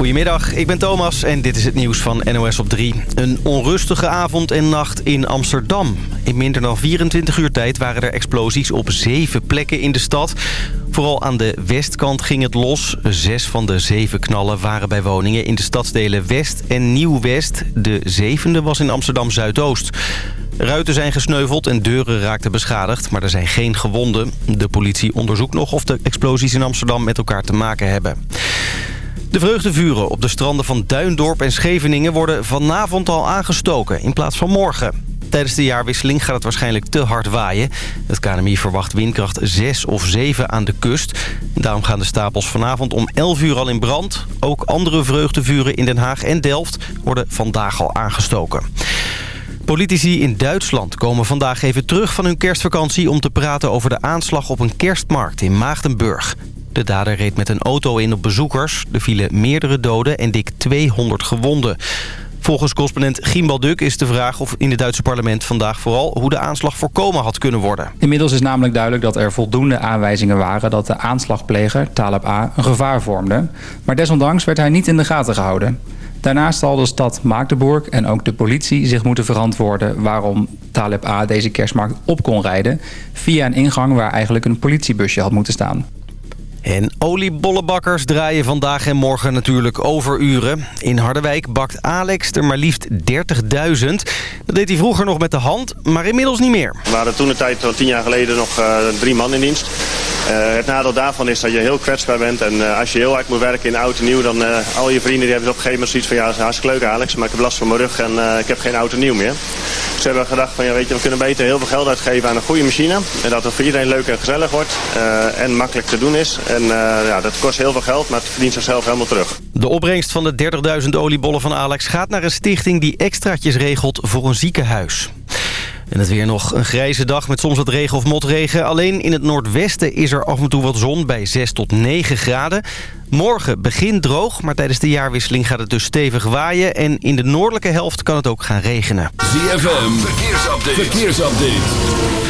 Goedemiddag, ik ben Thomas en dit is het nieuws van NOS op 3. Een onrustige avond en nacht in Amsterdam. In minder dan 24 uur tijd waren er explosies op zeven plekken in de stad. Vooral aan de westkant ging het los. Zes van de zeven knallen waren bij woningen in de stadsdelen West en Nieuw-West. De zevende was in Amsterdam-Zuidoost. Ruiten zijn gesneuveld en deuren raakten beschadigd, maar er zijn geen gewonden. De politie onderzoekt nog of de explosies in Amsterdam met elkaar te maken hebben. De vreugdevuren op de stranden van Duindorp en Scheveningen worden vanavond al aangestoken in plaats van morgen. Tijdens de jaarwisseling gaat het waarschijnlijk te hard waaien. Het KNMI verwacht windkracht 6 of 7 aan de kust. Daarom gaan de stapels vanavond om 11 uur al in brand. Ook andere vreugdevuren in Den Haag en Delft worden vandaag al aangestoken. Politici in Duitsland komen vandaag even terug van hun kerstvakantie... om te praten over de aanslag op een kerstmarkt in Maagdenburg. De dader reed met een auto in op bezoekers. Er vielen meerdere doden en dik 200 gewonden. Volgens correspondent Gimbal Duk is de vraag of in het Duitse parlement vandaag vooral hoe de aanslag voorkomen had kunnen worden. Inmiddels is namelijk duidelijk dat er voldoende aanwijzingen waren dat de aanslagpleger, Taleb A, een gevaar vormde. Maar desondanks werd hij niet in de gaten gehouden. Daarnaast zal de stad Magdeburg en ook de politie zich moeten verantwoorden... waarom Taleb A deze kerstmarkt op kon rijden... via een ingang waar eigenlijk een politiebusje had moeten staan. En oliebollenbakkers draaien vandaag en morgen natuurlijk overuren. In Harderwijk bakt Alex er maar liefst 30.000. Dat deed hij vroeger nog met de hand, maar inmiddels niet meer. We hadden toen een tijd, tien jaar geleden, nog uh, drie man in dienst. Uh, het nadeel daarvan is dat je heel kwetsbaar bent. En als je heel hard moet werken in oud en nieuw, dan al je vrienden die hebben op een gegeven moment zoiets van... ja, dat is hartstikke leuk Alex, maar ik heb last van mijn rug en ik heb geen en nieuw meer. We hebben gedacht van, ja weet je, we kunnen beter heel veel geld uitgeven aan een goede machine. En dat het voor iedereen leuk en gezellig wordt en makkelijk te doen is. En ja, dat kost heel veel geld, maar het verdient zichzelf helemaal terug. De opbrengst van de 30.000 oliebollen van Alex gaat naar een stichting die extraatjes regelt voor een ziekenhuis. En het weer nog een grijze dag met soms wat regen of motregen. Alleen in het noordwesten is er af en toe wat zon bij 6 tot 9 graden. Morgen begint droog, maar tijdens de jaarwisseling gaat het dus stevig waaien. En in de noordelijke helft kan het ook gaan regenen. ZFM, verkeersupdate. verkeersupdate.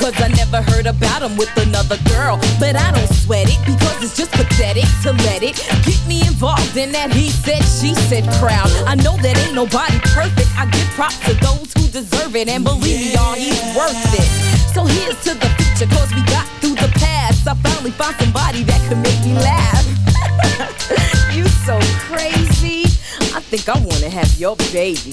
Cause I never heard about him with another girl. But I don't sweat it because it's just pathetic to let it get me involved in that he said, she said crowd. I know that ain't nobody perfect. I give props to those who deserve it. And believe me, y'all, he's worth it. So here's to the future, cause we got through the past. I finally found somebody that could make me laugh. you so crazy. I think I wanna have your baby.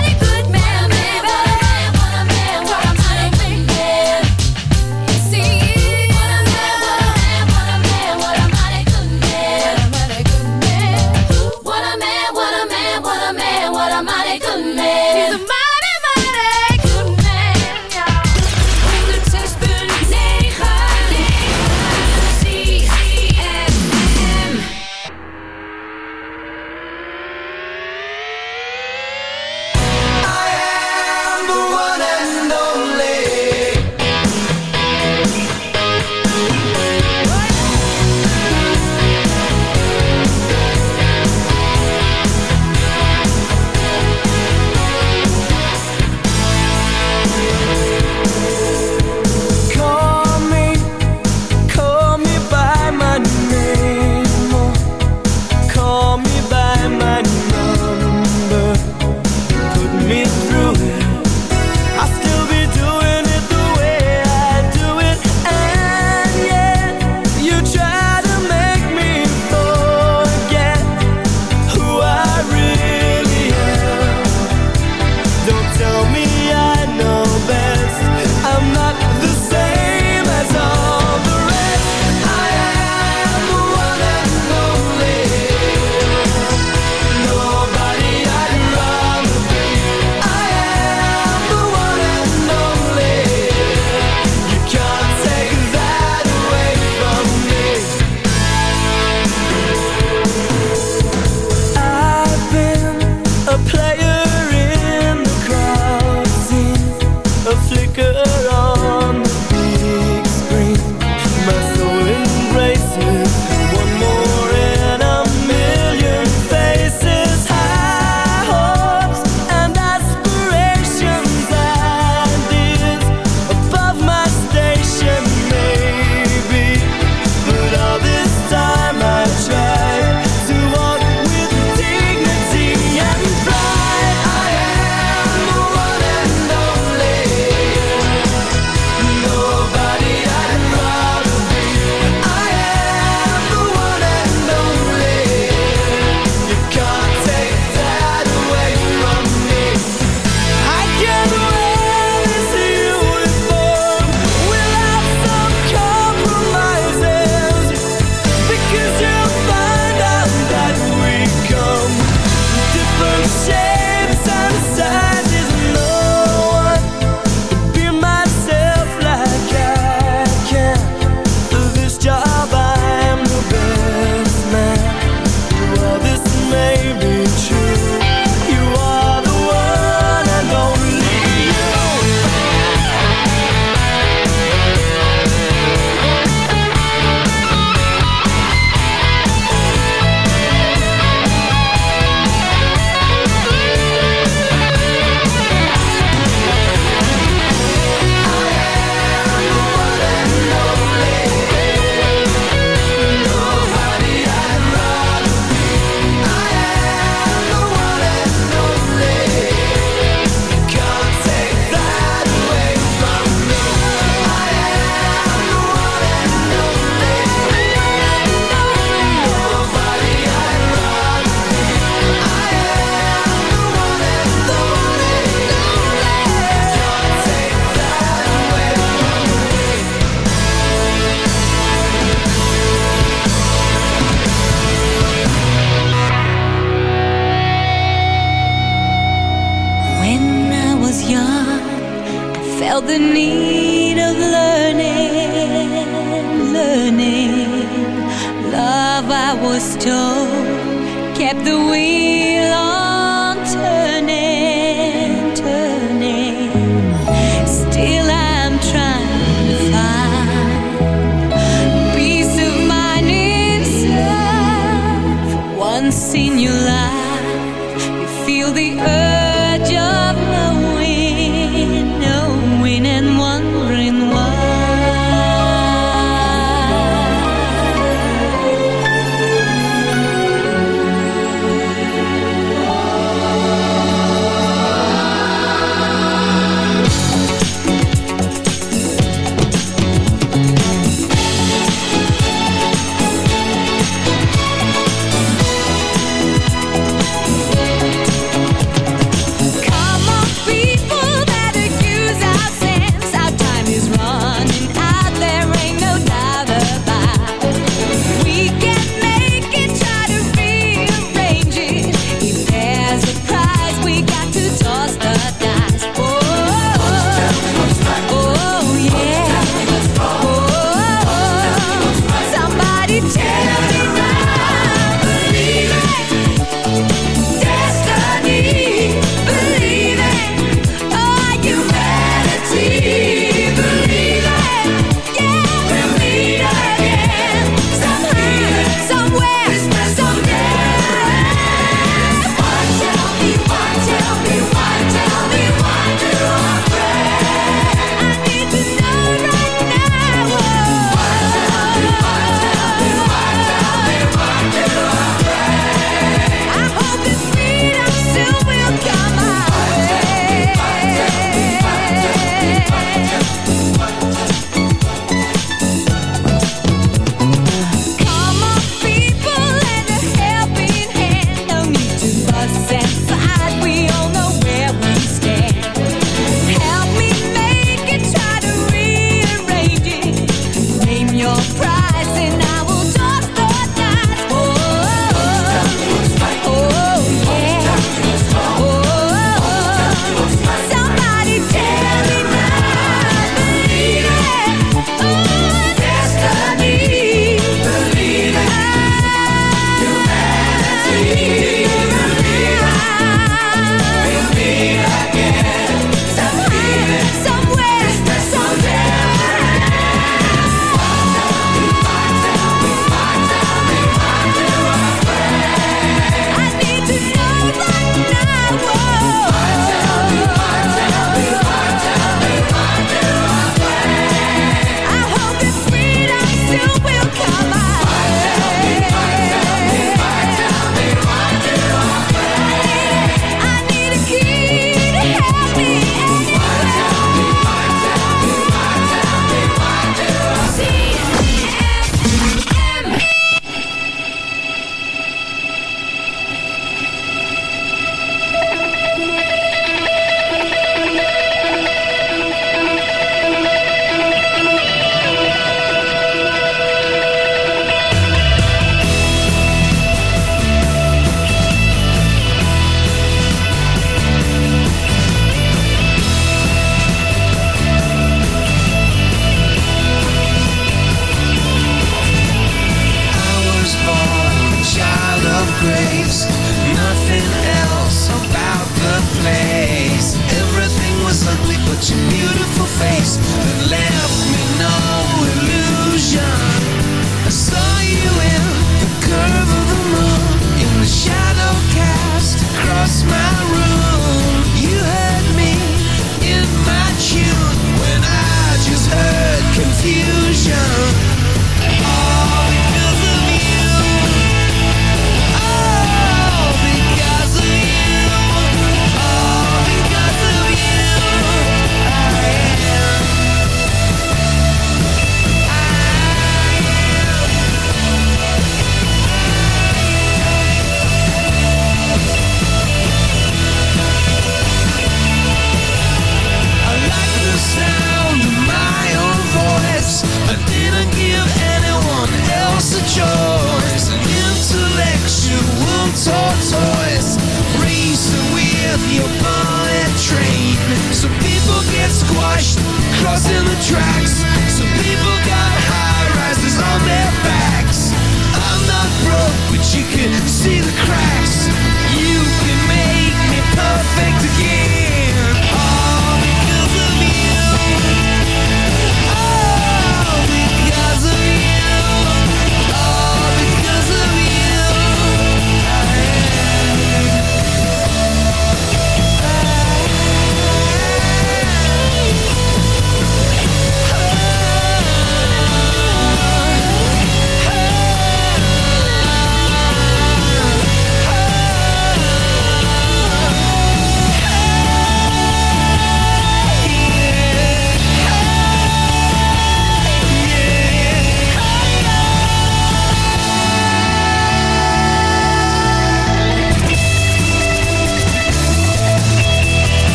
I was told, kept the wheel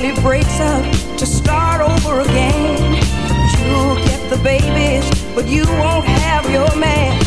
family breaks up to start over again. You'll get the babies, but you won't have your man.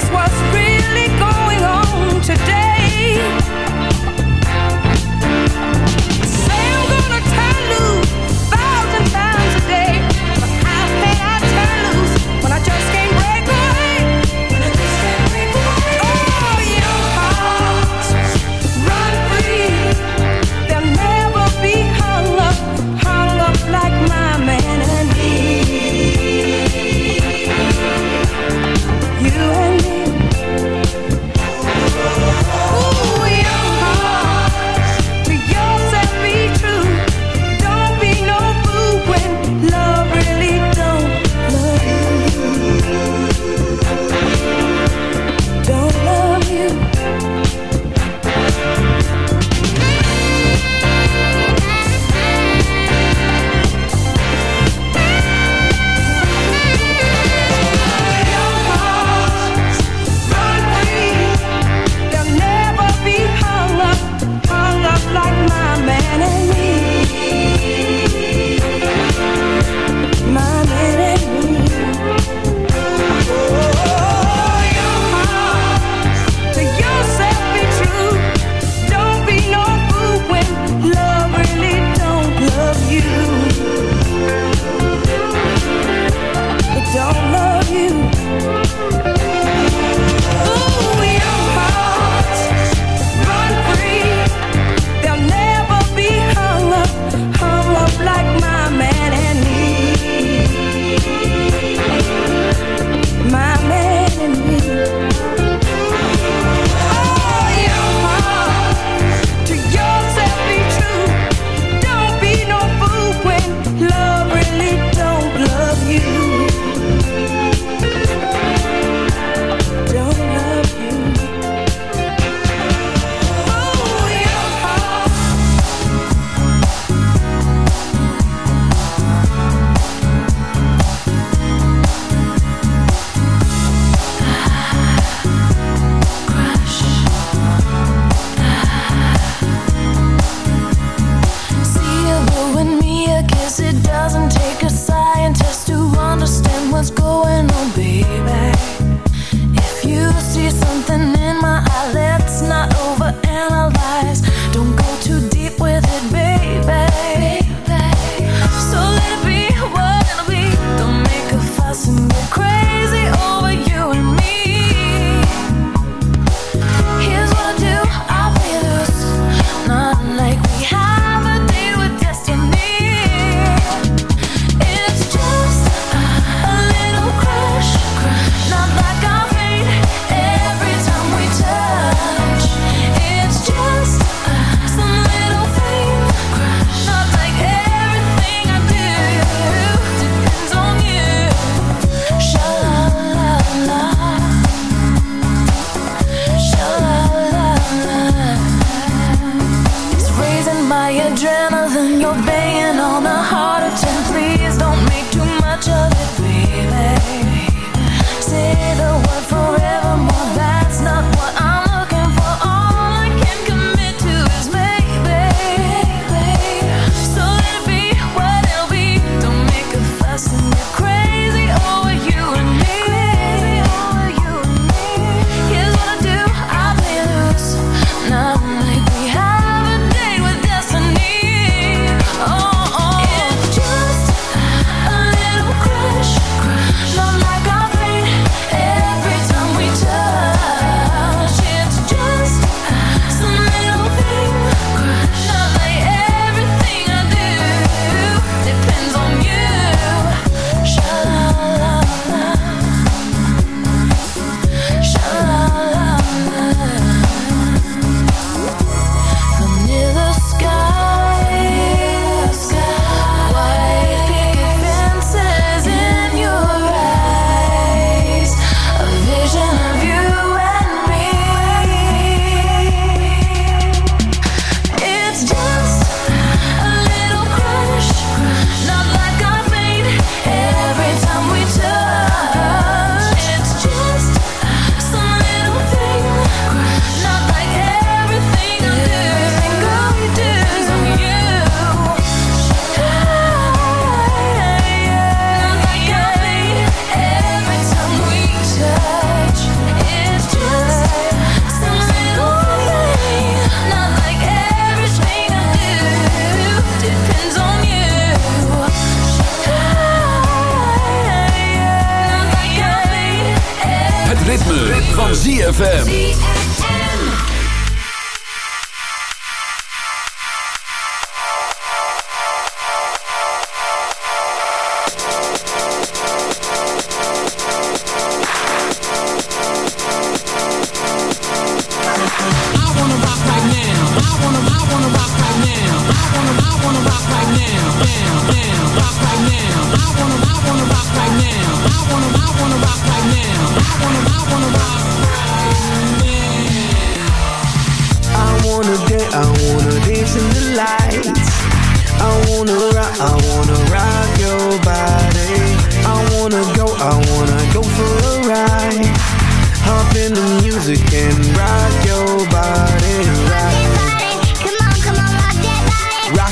just what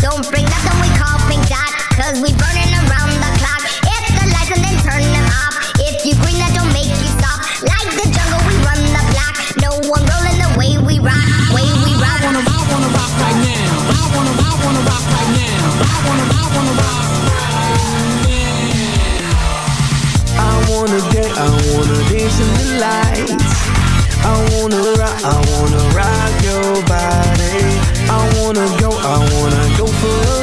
don't bring nothing we call pink dot. Cause we burning around the clock. Hit the lights and then turn them off. If you green, that don't make you stop. Like the jungle, we run the block. No one rolling the way we rock, way we. I wanna, I wanna rock right now. I wanna, I wanna rock right now. I wanna, I wanna rock right now. I wanna dance, in the lights. I wanna rock, I wanna rock your body. I wanna go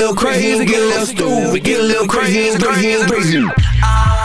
little crazy, get a little stupid, get a little crazy, crazy, crazy.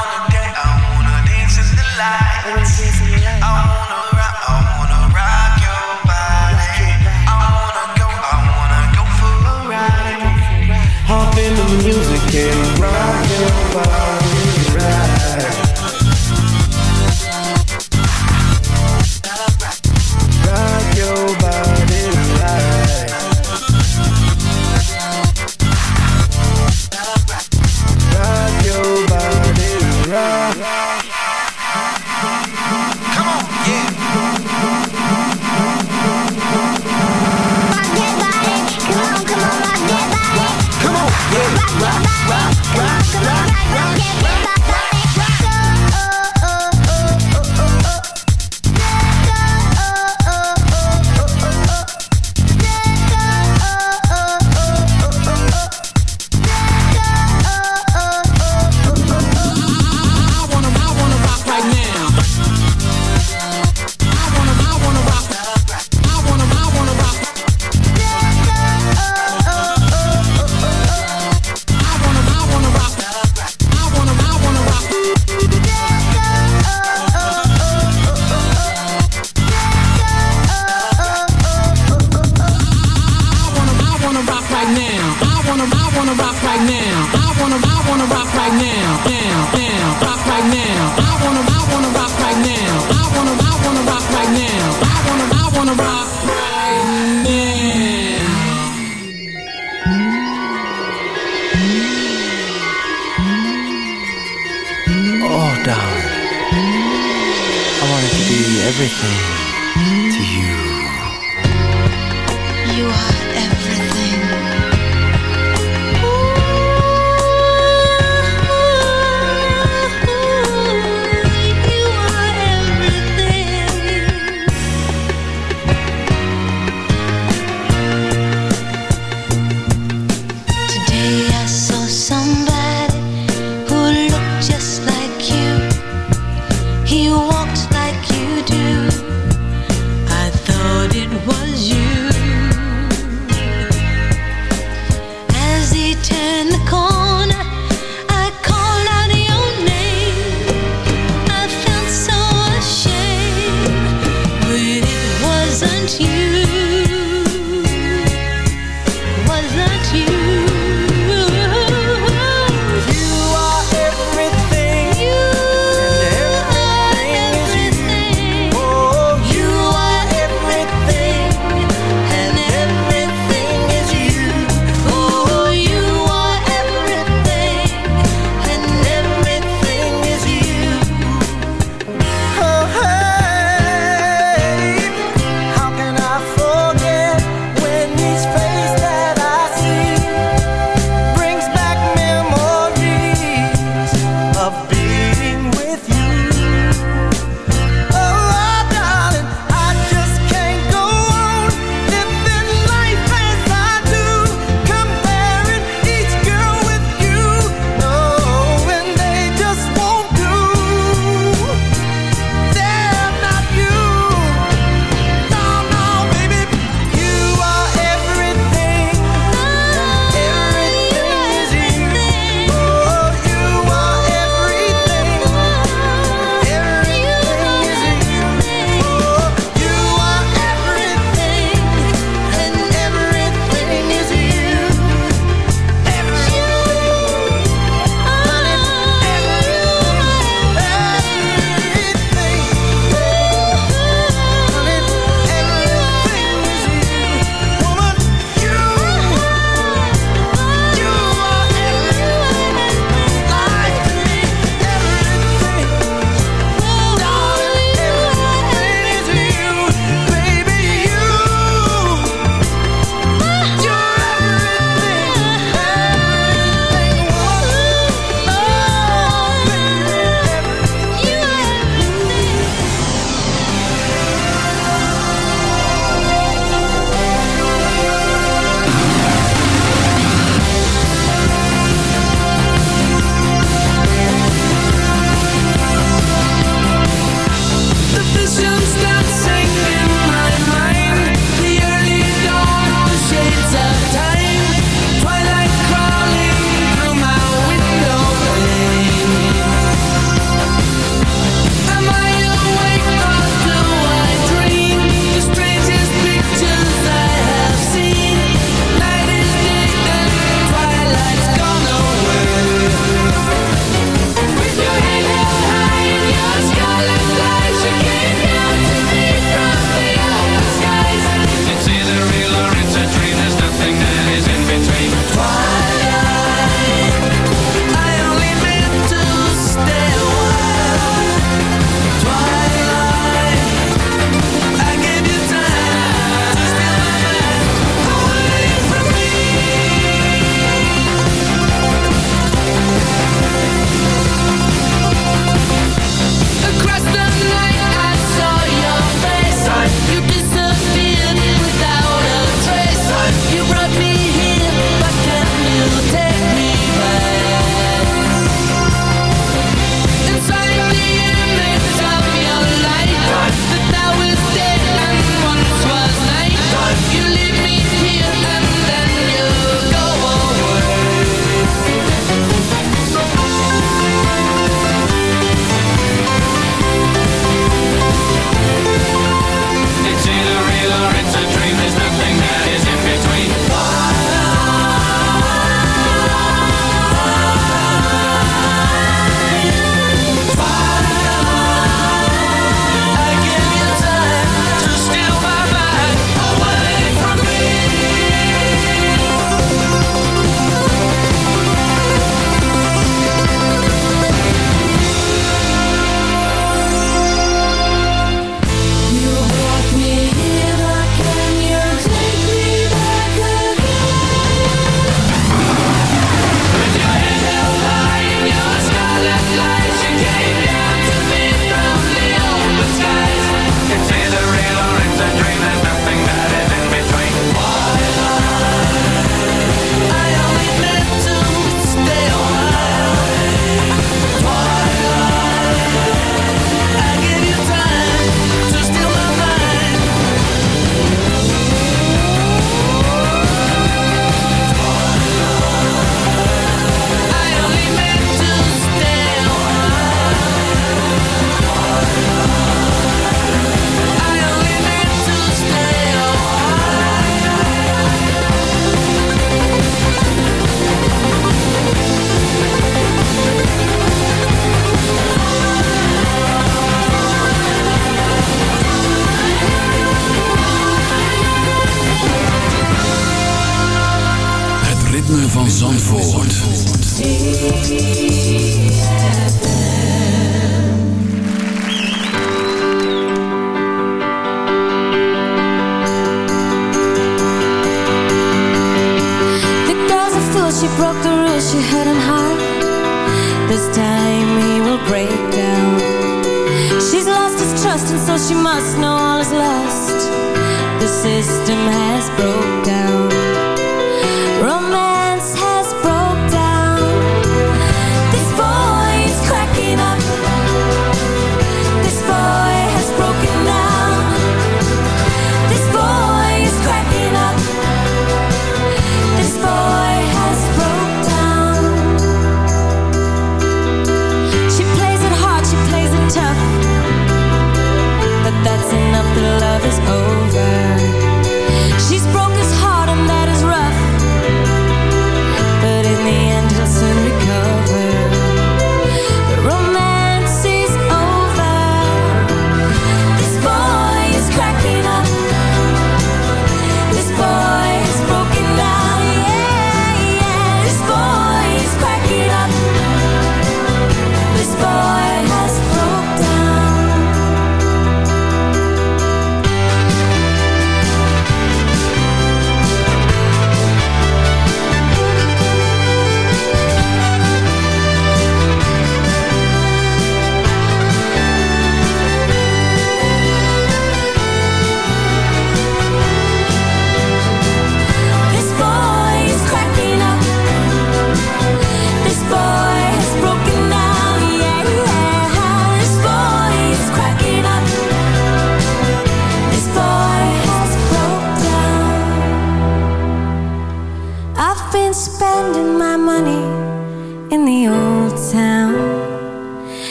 Everything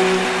Música